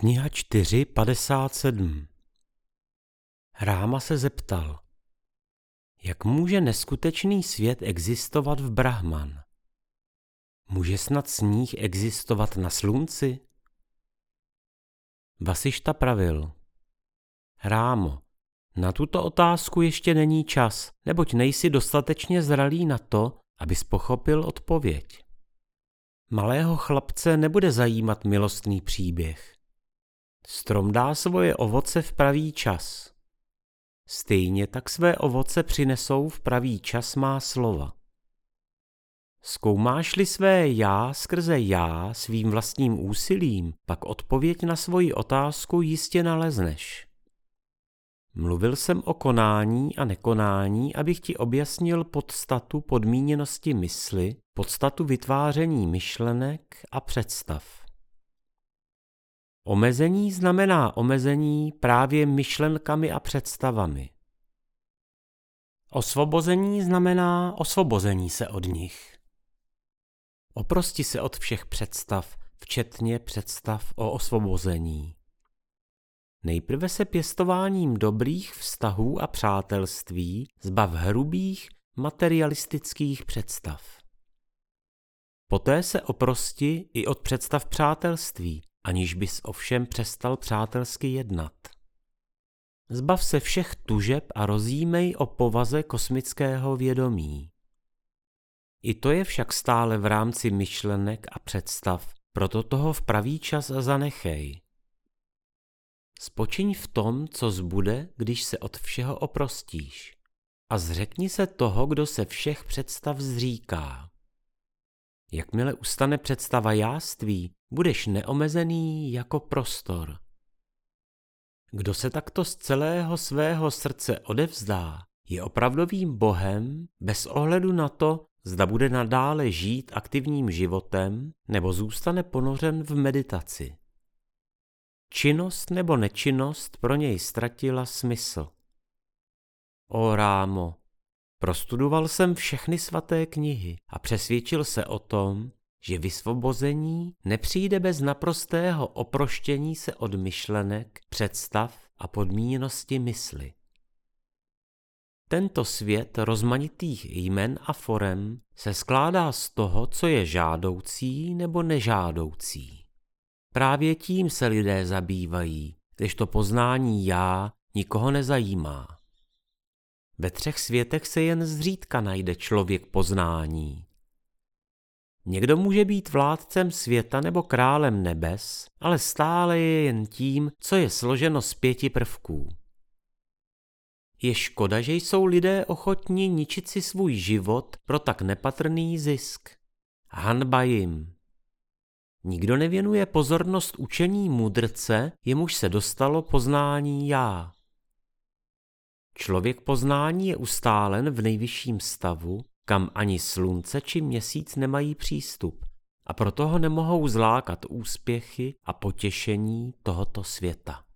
Kniha 4.57 Ráma se zeptal, jak může neskutečný svět existovat v Brahman? Může snad sníh existovat na slunci? Vasišta pravil. Rámo, na tuto otázku ještě není čas, neboť nejsi dostatečně zralý na to, abys pochopil odpověď. Malého chlapce nebude zajímat milostný příběh. Strom dá svoje ovoce v pravý čas. Stejně tak své ovoce přinesou v pravý čas má slova. Zkoumáš-li své já skrze já svým vlastním úsilím, pak odpověď na svoji otázku jistě nalezneš. Mluvil jsem o konání a nekonání, abych ti objasnil podstatu podmíněnosti mysli, podstatu vytváření myšlenek a představ. Omezení znamená omezení právě myšlenkami a představami. Osvobození znamená osvobození se od nich. Oprosti se od všech představ, včetně představ o osvobození. Nejprve se pěstováním dobrých vztahů a přátelství zbav hrubých materialistických představ. Poté se oprosti i od představ přátelství, aniž bys ovšem přestal přátelsky jednat. Zbav se všech tužeb a rozjímej o povaze kosmického vědomí. I to je však stále v rámci myšlenek a představ, proto toho v pravý čas zanechej. Spočiň v tom, co zbude, když se od všeho oprostíš. A zřekni se toho, kdo se všech představ zříká. Jakmile ustane představa jáství, budeš neomezený jako prostor. Kdo se takto z celého svého srdce odevzdá, je opravdovým bohem bez ohledu na to, zda bude nadále žít aktivním životem nebo zůstane ponořen v meditaci. Činnost nebo nečinnost pro něj ztratila smysl. O rámo, prostudoval jsem všechny svaté knihy a přesvědčil se o tom, že vysvobození nepřijde bez naprostého oproštění se od myšlenek, představ a podmíněnosti mysli. Tento svět rozmanitých jmen a forem se skládá z toho, co je žádoucí nebo nežádoucí. Právě tím se lidé zabývají, když to poznání já nikoho nezajímá. Ve třech světech se jen zřídka najde člověk poznání. Někdo může být vládcem světa nebo králem nebes, ale stále je jen tím, co je složeno z pěti prvků. Je škoda, že jsou lidé ochotní ničit si svůj život pro tak nepatrný zisk. Hanba jim. Nikdo nevěnuje pozornost učení mudrce, jemuž se dostalo poznání já. Člověk poznání je ustálen v nejvyšším stavu, kam ani slunce či měsíc nemají přístup a proto ho nemohou zlákat úspěchy a potěšení tohoto světa.